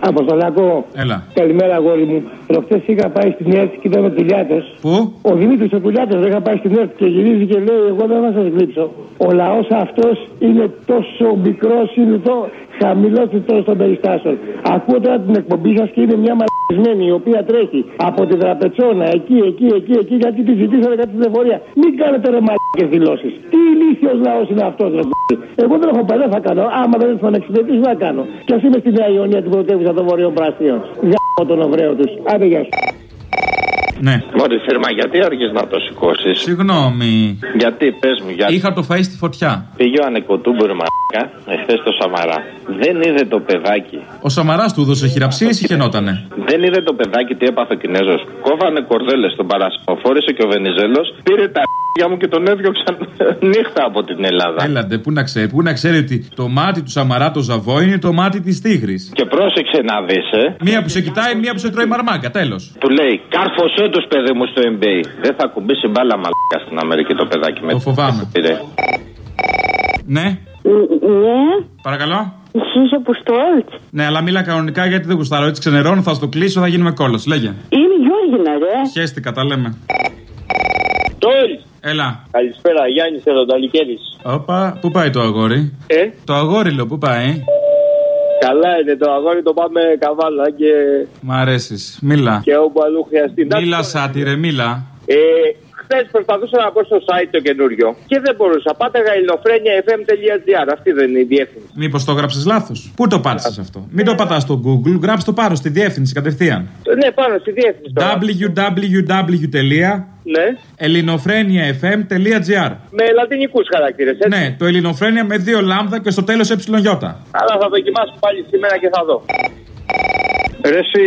Αποστολάκο. Έλα. Καλημέρα, αγόρι μου. Προχτέ είχα πάει στην ΕΡΤ και είδαμε τουλιάτε. Πού; Ο Δημήτρης ο Τουλιάτε δεν είχα πάει στην ΕΡΤ και γυρίζει και λέει: Εγώ δεν θα σας γλύψω. Ο λαός αυτός είναι τόσο μικρός, είναι το χαμηλότερο των περιστάσεων. Ακούω τώρα την εκπομπή σας και είναι μια μαλακισμένη η οποία τρέχει από τη Δραπετσόνα εκεί, εκεί, εκεί, εκεί, γιατί τη ζητήσατε κάτι πληροφορία. Μην κάνετε ρε μαλακέ δηλώσεις. Τι ηλίθιος λαός είναι αυτός, ρε Εγώ δεν έχω πάει, δεν θα κάνω. Άμα δεν έρθω να εξυπηρετήσω, θα κάνω. Και ας είμαι στη Νέα Ιωνία την πρωτεύουσα των Βορείων Πρασίων. Για τον Οβραίο τους. Άντε, γεια σου. Ναι. Μόλις θερμά, γιατί άργε να το σηκώσεις. Συγγνώμη. Γιατί, πες μου, γιατί. Είχα το φαΐ στη φωτιά. Πήγε ο ανεκοτούμπορ μαλάκα εχθές στο Σαμαρά. Δεν είδε το παιδάκι. Ο Σαμαράς του έδωσε χειραψίες ή χαινότανε; Δεν είδε το παιδάκι τι έπαθε ο Κινέζος. Κόβανε κορδέλες στον παρασυποφόρησε και ο Βενιζέλος πήρε τα για μου και τον έδιωξαν νύχτα από την Ελλάδα. Έλατε, πού να ξέρει, πού να ξέρει ότι το μάτι του Σαμαρά το ζαβό είναι το μάτι της τίγρης. Και πρόσεξε να δεις, ε. Μία που σε κοιτάει, μία που σε τρώει μαρμάγκα, τέλος. Του λέει, κάρφωσέ τους παιδί μου στο NBA. Δεν θα κουμπίσει μπάλα μαλάκα στην Αμερική το παιδάκι με Το φοβάμαι. Πήρε. Ναι, Ναι, παρακαλώ. εσύ είσαι Αποστόλτ. Ναι, αλλά μίλα κανονικά γιατί δεν γουστάρω. Έτσι ξενερώνω, θα στο κλείσω, θα γίνουμε κόλος. Λέγε. Είναι Γιώργινα, ρε. Χαίστηκα, τα λέμε. Τόλ! Έλα. Καλησπέρα, Γιάννης εδώ, Νταλικέρη. Όπα, πού πάει το αγόρι; Ε, Το αγόρι, λέω, πού πάει; καλά είναι το αγόρι, το πάμε καβάλα και, Μ' αρέσεις. Μίλα. και όπου αλλού χρειαστεί. Να Μίλα, σου πω, σάτυρε, μίλα. Ε, Χθες προσπαθούσα να μπω στο site το καινούριο και δεν μπορούσα. Πάταγα ελληνοφρένια.fm.gr. Αυτή δεν είναι η διεύθυνση. Μήπως το γράψει λάθος; Πού το πάτησες αυτό; Μην το πατάς στο Google, γράψει το πάνω στη διεύθυνση κατευθείαν. Ναι, πάνω στη διεύθυνση. τώρα. www.ελληνοφρένιαφm.gr Με λατινικούς χαρακτήρες, έτσι. Ναι, το ελληνοφρένια με δύο λάμδα και στο τέλος ει. Αλλά θα δοκιμάσω πάλι σήμερα και θα δω. Ρε εσύ,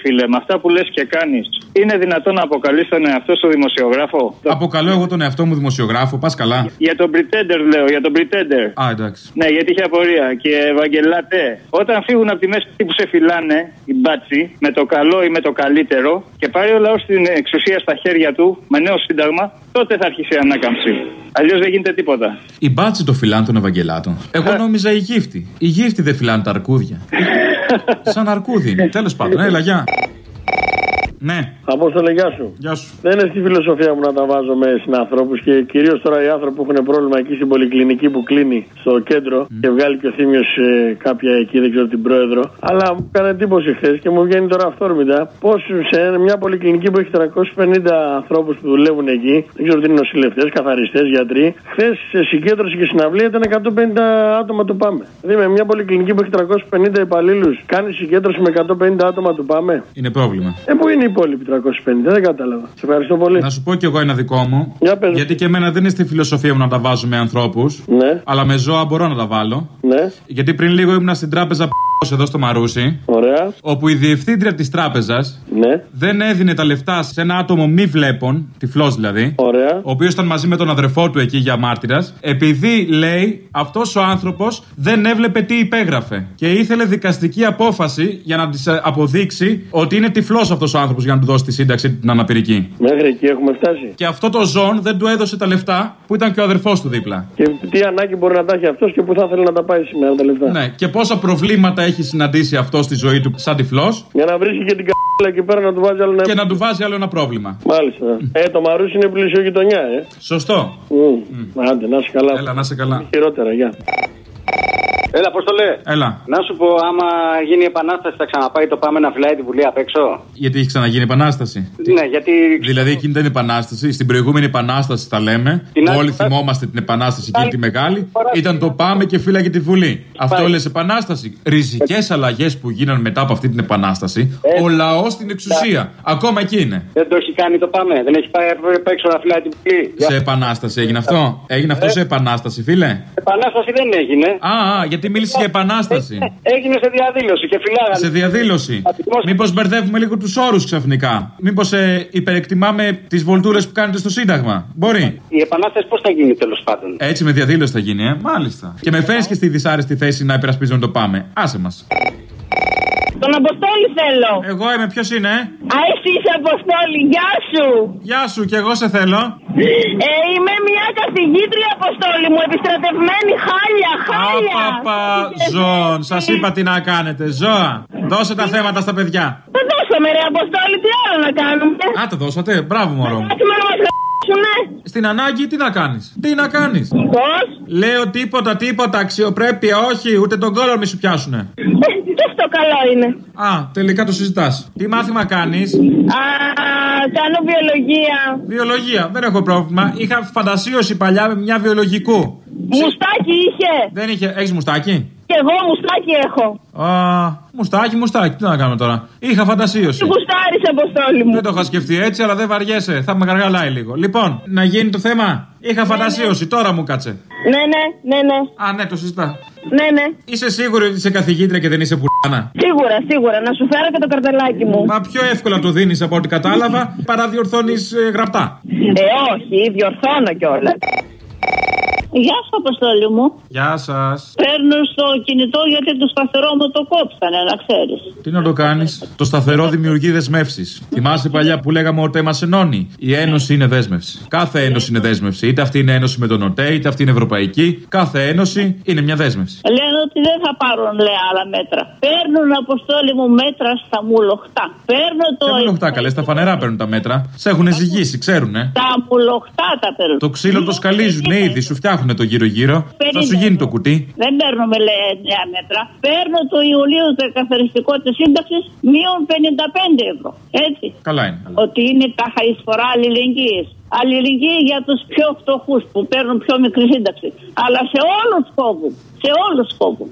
φίλε, με αυτά που λες και κάνεις, είναι δυνατόν να αποκαλείς τον εαυτό σου δημοσιογράφο; Αποκαλώ εγώ τον εαυτό μου δημοσιογράφο, πας καλά. Για τον Pretender λέω, για τον Pretender. Α, εντάξει. Ναι, γιατί είχε απορία. Και Ευαγγελάτε, όταν φύγουν από τη μέση που σε φυλάνε, οι μπάτσι, με το καλό ή με το καλύτερο, και πάρει ο λαός την εξουσία στα χέρια του, με νέο σύνταγμα, τότε θα αρχίσει η ανάκαμψη. Αλλιώς δεν γίνεται τίποτα. Οι μπάτσι το φυλάνε τον Ευαγγελάτων. Εγώ νόμιζα οι γύφτη. Οι γύφτη δεν φυλάνε τα αρκούδια. Σαν αρκούδι είναι. Τέλος πάντων, έλα, γεια. Ναι, Απόστολε, γεια σου. γεια σου. Δεν είναι στη φιλοσοφία μου να τα βάζω με συνανθρώπου και κυρίως τώρα οι άνθρωποι που έχουν πρόβλημα εκεί στην πολυκλινική που κλείνει στο κέντρο και βγάλει και ο Θήμιο κάποια εκεί, δεν ξέρω την πρόεδρο. Αλλά μου έκανε εντύπωση χθες και μου βγαίνει τώρα αυθόρμητα πώ σε μια πολυκλινική που έχει 350 ανθρώπους που δουλεύουν εκεί, δεν ξέρω τι είναι νοσηλευτές, καθαριστές, γιατροί. Χθες σε συγκέντρωση και συναυλία ήταν 150 άτομα του Πάμε. Δηλαδή με μια πολυκλινική που έχει 350 υπαλλήλους κάνει συγκέντρωση με 150 άτομα του Πάμε. Είναι πρόβλημα. Ε, πού είναι οι υπόλοιποι 350, δεν κατάλαβα. Σε ευχαριστώ πολύ. Να σου πω κι εγώ ένα δικό μου. Για πες. Γιατί και εμένα δεν είναι στη φιλοσοφία μου να τα βάζω με ανθρώπους. Ναι, Αλλά με ζώα μπορώ να τα βάλω. ναι, Γιατί πριν λίγο ήμουν στην τράπεζα εδώ στο Μαρούσι. ωραία, Όπου η διευθύντρια της τράπεζας ναι, δεν έδινε τα λεφτά σε ένα άτομο μη βλέπων, τυφλός δηλαδή. ωραία. Ο οποίος ήταν μαζί με τον αδερφό του εκεί για μάρτυρας. Επειδή λέει αυτός ο άνθρωπος δεν έβλεπε τι υπέγραφε. Και ήθελε δικαστική απόφαση για να της αποδείξει ότι είναι τυφλός αυτός ο άνθρωπος για να του δώσει τη σύνταξη την αναπηρική. Μέχρι εκεί έχουμε φτάσει. Και αυτό το ζών δεν του έδωσε τα λεφτά που ήταν και ο αδερφός του δίπλα. Και τι ανάγκη μπορεί να τα έχει αυτός και που θα ήθελε να τα πάει σήμερα τα λεφτά. Ναι, και πόσα προβλήματα έχει συναντήσει αυτός στη ζωή του σαν τυφλός Για να βρίσκει και την κα***λα εκεί πέρα να του βάζει άλλο ένα. και να του βάζει άλλο ένα πρόβλημα. Μάλιστα. Ε, το μαρούσι είναι πλούσιο γειτονιά, ε. Σωστό. Mm. Άντε, να είσαι καλά. Έλα, να είσαι καλά. Χειρότερα, γεια. Έλα, πώς το λέει. Έλα. Να σου πω, άμα γίνει η επανάσταση, θα ξαναπάει το πάμε να φυλάει τη Βουλή απ' έξω; Γιατί έχει ξαναγίνει επανάσταση; Ναι, γιατί. Δηλαδή εκείνη ήταν επανάσταση. Στην προηγούμενη επανάσταση τα λέμε. Την άλλη Όλοι φορά- θυμόμαστε την επανάσταση εκείνη τη μεγάλη. φορά- Ήταν το πάμε και φύλαγε τη Βουλή. Αυτό λες επανάσταση. Ριζικές αλλαγές που γίνανε μετά από αυτή την επανάσταση. Ο λαός στην εξουσία. Ακόμα εκεί είναι. Δεν το έχει κάνει το πάμε. Δεν έχει πάει απ' έξω να φυλάει τη Βουλή. Σε επανάσταση έγινε αυτό; Έγινε αυτό σε επανάσταση, φίλε; Επανάσταση δεν έγινε. Α, α, γιατί μίλησες για επανάσταση. Έγινε σε διαδήλωση και φυλάγανε. Σε διαδήλωση. Μήπως μπερδεύουμε λίγο τους όρους ξαφνικά. Μήπως ε, υπερεκτιμάμε τις βολτούρες που κάνετε στο Σύνταγμα. Μπορεί. Η επανάσταση πώς θα γίνει τέλος πάντων; Έτσι με διαδήλωση θα γίνει, ε. Μάλιστα. Και με φέρνει και στη δυσάρεστη θέση να υπερασπίζουμε το πάμε. Άσε μας. Τον Αποστόλη θέλω. Εγώ είμαι, ποιος είναι, ε; Α, εσύ είσαι Αποστόλη, γεια σου. Γεια σου, και εγώ σε θέλω. Ε, είμαι μια καθηγήτρια Αποστόλη μου, επιστρατευμένη χάλια, χάλια. Παπα, ζώων. Σας είπα τι να κάνετε. Ζώα. Δώσε τα θέματα στα παιδιά. Τα δώσαμε ρε Αποστόλη, τι άλλο να κάνουμε; Α, τα δώσατε. Μπράβο, μωρό μου. Έτσι μόνο μας γράψουνε. Στην ανάγκη τι να κάνεις; Τι να κάνεις; Πώς; Λέω τίποτα, τίποτα. Αξιοπρέπεια, όχι. Ούτε τον κόλλο μη σου πιάσουνε. Ε, και αυτό καλό είναι. Α, τελικά το συζητάς. Τι μάθημα κάνεις; Α, κάνω βιολογία. Βιολογία. Δεν έχω πρόβλημα. Είχα φαντασίωση παλιά με μια βιολογικού. Μουστάκι είχε. Δεν είχε. Έχεις μουστάκι; Και εγώ μουστάκι έχω. Α, μουστάκι, μουστάκι. Τι να κάνουμε τώρα; Είχα φαντασίωση. Τι γουστάρεις Αποστόλη μου. Δεν το είχα σκεφτεί έτσι, αλλά δεν βαριέσαι. Θα με γαργαλάει λίγο. Λοιπόν, να γίνει το θέμα. Είχα φαντασίωση, τώρα μου κάτσε. Ναι, ναι, ναι, ναι. Α, ναι, το συζητά. Ναι, ναι. Είσαι σίγουρη ότι είσαι καθηγήτρια και δεν είσαι πουλάνα. Σίγουρα, σίγουρα. Να σου φέρω και το καρτελάκι μου. Μα πιο εύκολα το δίνεις από ό,τι κατάλαβα παρά διορθώνεις γραπτά. Ε, όχι, διορθώνω κιόλας. Γεια σου, Αποστόλη μου. Γεια σας. Παίρνω στο κινητό γιατί το σταθερό μου το κόψανε, να ξέρεις. Τι να το κάνεις; Το σταθερό δημιουργεί δεσμεύσεις. Θυμάσαι παλιά που λέγαμε ότι μα ενώνει. Η ένωση είναι δέσμευση. Κάθε ένωση είναι δέσμευση. Είτε αυτή είναι ένωση με τον ΟΤΕ, είτε αυτή είναι ευρωπαϊκή. Κάθε ένωση είναι μια δέσμευση. Λένε ότι δεν θα πάρουν, λέει, άλλα μέτρα. Παίρνουν, Αποστόλη μου, μέτρα στα μουλοχτά. Παίρνω το. Δεν μουλοχτά, καλές, στα φανερά παίρνουν τα μέτρα. Σε έχουν ζυγίσει, ξέρουνε. Τα μουλοχτά τα παίρνουν. Το ξύλο το σκαλίζουν ήδη, σου φτιάχνουν το γύρω-γύρω. Θα σου γίνει το κουτί. Δεν παίρνουμε, λέει, νέα μέτρα. Παίρνω το Ιουλίου το καθαριστικό της σύνταξης μείον 55 ευρώ. Έτσι. Καλά είναι. Ότι είναι τα εισφορά αλληλεγγύης. Αλληλεγγύη για τους πιο φτωχούς που παίρνουν πιο μικρή σύνταξη. Αλλά σε όλους κόβουν. Σε όλους κόβουν.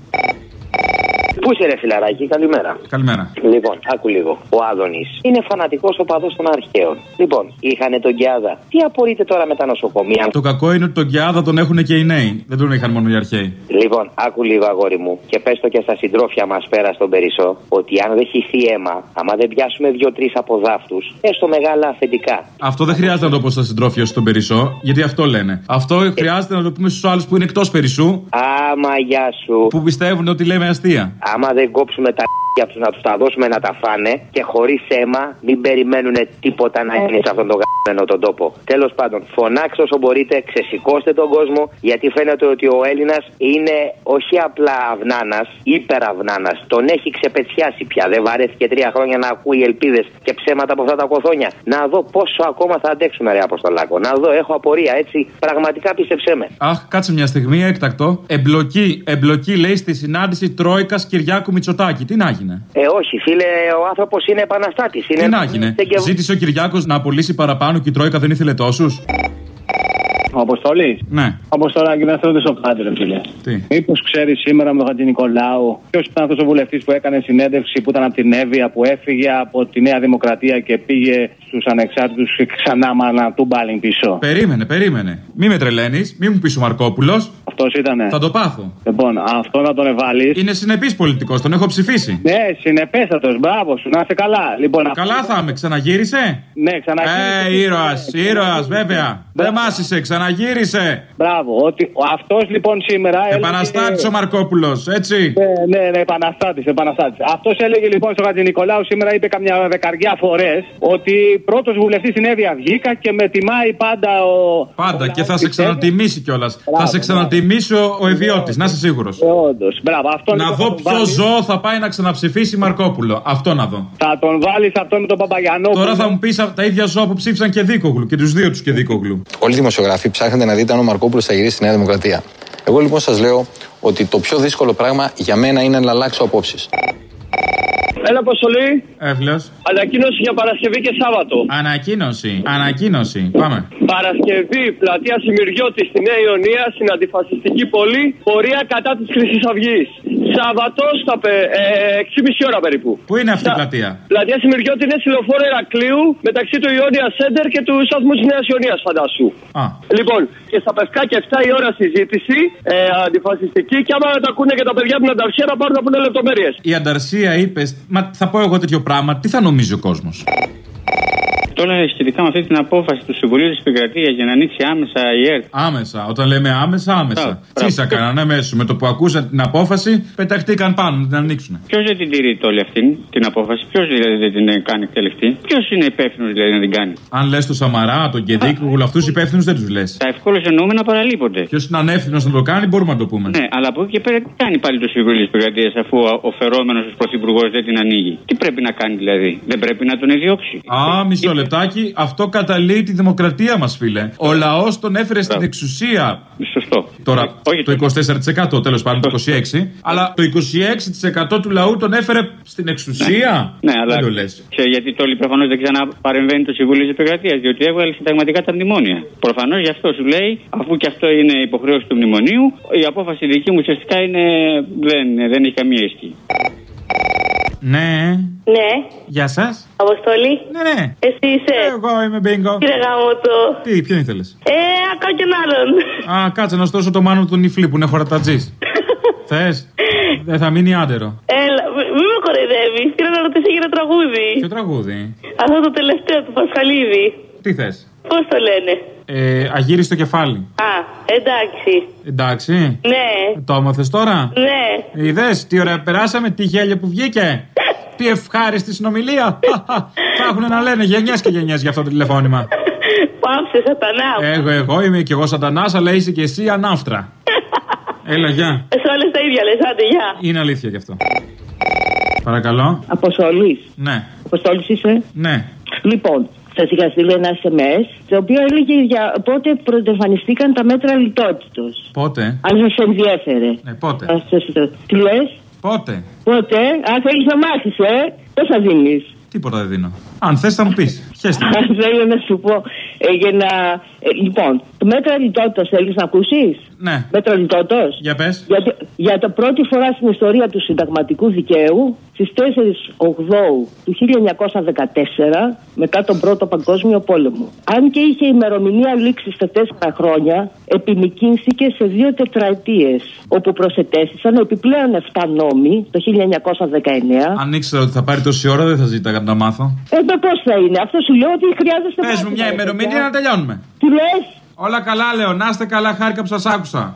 Πού είσαι, ρε φιλαράκι, καλημέρα. Καλημέρα. Λοιπόν, άκου λίγο. Ο Άδωνης είναι φανατικός οπαδό των αρχαίων. Λοιπόν, είχανε τον Κιάδα. Τι απορείτε τώρα με τα νοσοκομεία; Το κακό είναι ότι τον Κιάδα τον έχουν και οι νέοι. Δεν τον είχαν μόνο οι αρχαίοι. Λοιπόν, άκου λίγο, αγόρι μου, και πες το και στα συντρόφια μας πέρα στον Περισσό, ότι αν δεν χυθεί αίμα, άμα δεν πιάσουμε δύο-τρει από δάφτους, έστω μεγάλα αφεντικά. Αυτό δεν χρειάζεται να το πω στα συντρόφια στον Περισσό, γιατί αυτό λένε. Αυτό χρειάζεται να το πούμε στους άλλους που είναι εκτός Περισσού. Άμα, γεια σου. Που πιστεύουν ότι λέμε αστεία. Άμα δεν κόψουμε τα για τους να τους τα δώσουμε να τα φάνε και χωρίς αίμα μην περιμένουν τίποτα να γίνει σε αυτόν τον γαμμένο τον τόπο. Τέλος πάντων, φωνάξτε όσο μπορείτε, ξεσηκώστε τον κόσμο γιατί φαίνεται ότι ο Έλληνας είναι όχι απλά αυνάνας, υπεραυνάνας. Τον έχει ξεπετσιάσει πια. Δεν βαρέθηκε τρία χρόνια να ακούει ελπίδες και ψέματα από αυτά τα κοθόνια. Να δω πόσο ακόμα θα αντέξουμε, ρε Αποστολάκο. Να δω, έχω απορία έτσι. Πραγματικά πίστεψέ με. Αχ, κάτσε μια στιγμή, έκτακτο. Εμπλοκή, εμπλοκή λέει στη συνάντηση Τρόικας Κυριάκου Μητσοτάκη. Τι να γίνει; Ε, όχι, φίλε, ο άνθρωπος είναι επαναστάτης. Τι να γίνει; Ζήτησε ο Κυριάκος να απολύσει παραπάνω; Και η Τρόικα δεν ήθελε τόσους; Ο Αποστολή. Ναι. Αποστολάκη, να θέλω ρωτήσω κάτι, ρε φίλε. Τι; Μήπως ξέρεις σήμερα με τον Χατζη Νικολάου ποιος ήταν αυτός ο βουλευτής που έκανε συνέντευξη που ήταν από την Εύβοια που έφυγε από τη Νέα Δημοκρατία και πήγε στους ανεξάρτητους και ξανά μάνα του μπάλιν πίσω; Περίμενε, περίμενε. Μη με τρελαίνεις, μη μου πεις ο Μαρκόπουλος. Αυτός ήτανε. Θα το πάθω. Λοιπόν, αυτό να τον εβάλει. Είναι συνεπής πολιτικός, τον έχω ψηφίσει. Ναι, συνεπέστατος, μπράβο σου, να είσαι καλά. Λοιπόν, καλά θα είμαι, ξαναγύρισε; Ναι, ξαναγύρισε. Ε, ήρωας, ήρωας, βέβαια. Δεν μάσησε, ξαναγύρισε. Μπράβο, ότι αυτός λοιπόν σήμερα. Επαναστάτη έλεγε... ο Μαρκόπουλος, έτσι. Ναι, ναι, ναι, επαναστάτη, επαναστάτη. Αυτός έλεγε λοιπόν στο Χατζη Νικολάου σήμερα, είπε καμιά δεκαριά φορές ότι πρώτος βουλευτής στην Εύη βγήκα και με τιμάει πάντα ο. Πάντα και θα σε ξανατιμήσει κιόλας. Θα σε ξανατιμήσει ο, ο Ευιώτη, να είσαι σίγουρος. Όντως, μπράβο. Αυτό να δω ποιο ζώο θα πάει να ξαναψηφίσει Μαρκόπουλο. Αυτό να δω. Θα τον βάλει αυτό με τον Παπαγιανόπουλο. Τώρα θα μου πεις τα ίδια ζώα που ψήφισαν και Δίκογλου και τους δύο τους και Δίκογλου. Όλοι οι δημοσιογράφοι ψάχνετε να δείτε αν ο Μαρκόπουλος θα γυρίσει στη Νέα Δημοκρατία. Εγώ λοιπόν σας λέω ότι το πιο δύσκολο πράγμα για μένα είναι να αλλάξω απόψεις. Έλα, Αποστολή. Εύλος. Ανακοίνωση για Παρασκευή και Σάββατο. Ανακοίνωση. Ανακοίνωση. Πάμε. Παρασκευή, πλατεία Σημειριώτη στη Νέα Ιωνία, στην αντιφασιστική πόλη, πορεία κατά της Χρυσής Αυγής. Σάββατος στα ε, 6,5 ώρα περίπου. Πού είναι αυτή η πλατεία; Πλατεία Σημειριώτη είναι στη λεωφόρο Ερακλείου μεταξύ του Ιόνια Σέντερ και του σταθμού της Νέας Ιωνίας, φαντάσου. Α. Λοιπόν, και στα Πευκάκια 7 η ώρα συζήτηση ε, αντιφασιστική και άμα τα ακούνε και τα παιδιά από την Ανταρσία να πάρουν να πούνε λεπτομέρειες. Η Ανταρσία είπε, μα θα πω εγώ τέτοιο πράγμα, τι θα νομίζει ο κόσμος; Τώρα σχετικά με αυτή την απόφαση του Συμβουλίου της Επικρατείας για να ανοίξει άμεσα η ΕΡΤ. Άμεσα. Όταν λέμε άμεσα, άμεσα. Τσίσα κάνανε αμέσως. Με το που ακούσαν την απόφαση, πεταχτήκαν πάνω να την ανοίξουν. Ποιος δεν την τηρείται όλη αυτή την απόφαση, ποιος δηλαδή δεν την κάνει εκτελεστή, ποιος είναι υπεύθυνος δηλαδή να την κάνει; Αν λες το Σαμαρά, τον Κεδίκου, αυτούς υπεύθυνους δεν τους λες. Τα ευκόλω εννοούμενα παραλείπονται. Ποιος είναι ανεύθυνος να το κάνει, μπορούμε να το πούμε. Ναι, αλλά από εκεί και πέρα τι κάνει πάλι το Συμβούλιο της Επικρατείας αφού ο φερόμενο ως πρωθυπουργός δεν την ανοίγει; Τι πρέπει να κάνει δηλαδή, δεν πρέπει να τον ιδιώξει. Α, μισό λεπτάκι, αυτό καταλύει τη δημοκρατία μας, φίλε. Ο λαός τον έφερε στην εξουσία. Σωστό. Τώρα το 24% τέλος πάντων το 26%. Αλλά το 26% του λαού τον έφερε στην εξουσία. Ναι, αλλά. Δεν το λες. Και γιατί το όλοι προφανώς δεν ξαναπαρεμβαίνει το Συμβούλιο της Επικρατεία, διότι έβγαλε συνταγματικά τα μνημόνια. Προφανώς γι' αυτό σου λέει, αφού και αυτό είναι υποχρέωση του μνημονίου, η απόφαση δική μου ουσιαστικά είναι, δεν, δεν έχει καμία ισχύ. Ναι. Ναι. Γεια σας. Αποστολή. Ναι, ναι. Εσύ είσαι. Εγώ είμαι μπίνγκο. Κύριε Γαμώτο. Τι, ποιον ήθελες; Ε, ακάω και άλλον. Α, κάτσε να σου δώσω το μάνο του νυφλί που είναι χωρατατζής. Θες; Δεν θα μείνει άντερο. Έλα, μη μη με κοροϊδεύεις. Θέλω να ρωτήσω για ένα τραγούδι. Ποιο τραγούδι; Αυτό το τελευταίο του Πασχαλίδη. Τι θες; Πώς το λένε; Ε, αγύρι στο κεφάλι. Α, εντάξει. Εντάξει. Ναι. Το έμαθες τώρα; Ναι. Είδες τι ωραία περάσαμε, τι γέλια που βγήκε; τι ευχάριστη συνομιλία; Θα έχουν να λένε γενιές και γενιές για αυτό το τηλεφώνημα. Πάψε, σατανάς. Εγώ, εγώ είμαι και εγώ σατανάς, αλλά είσαι και εσύ ανάφτρα. Έλα, γεια. Σε όλες τα ίδια λες, άντε, γεια. Είναι αλήθεια γι' αυτό. Παρακαλώ. Αποστολή. Ναι. Αποστολή είσαι; Ναι. Λοιπόν, σας είχα στείλει ένα SMS, το οποίο έλεγε για πότε πρωτοεμφανιστήκαν τα μέτρα λιτότητος. Πότε; Αν σας ενδιέφερε. Ναι, πότε; Ας σας το- Τι λες, Πότε; πότε, αν θέλεις να μάθεις, ε, πόσα δίνεις. Τίποτα δεν δίνω. Αν θες θα μου πεις. Χαίρεστε. Θέλω να σου πω ε, για να. Ε, λοιπόν, το μέτρα λιτότητας θέλεις να ακούσεις; Ναι. Μέτρα λιτότητας; Για πες. Για, για το πρώτη φορά στην ιστορία του συνταγματικού δικαίου, στις 4 Οκτώου του 1914, μετά τον Πρώτο Παγκόσμιο Πόλεμο. Αν και είχε ημερομηνία λήξη στα 4 χρόνια, επιμηκύνθηκε σε δύο τετραετίες, όπου προσετέθησαν επιπλέον 7 νόμοι το 1919. Αν ήξερα ότι θα πάρει τόση ώρα, δεν θα ζήταγα να τα μάθω. Ε, πώς θα είναι, αυτό σου λέω ότι χρειάζεται Πες μου μια ημερομηνία να τελειώνουμε. Τι λες; Όλα καλά, λέω. Να είστε καλά, χάρηκα που σας άκουσα.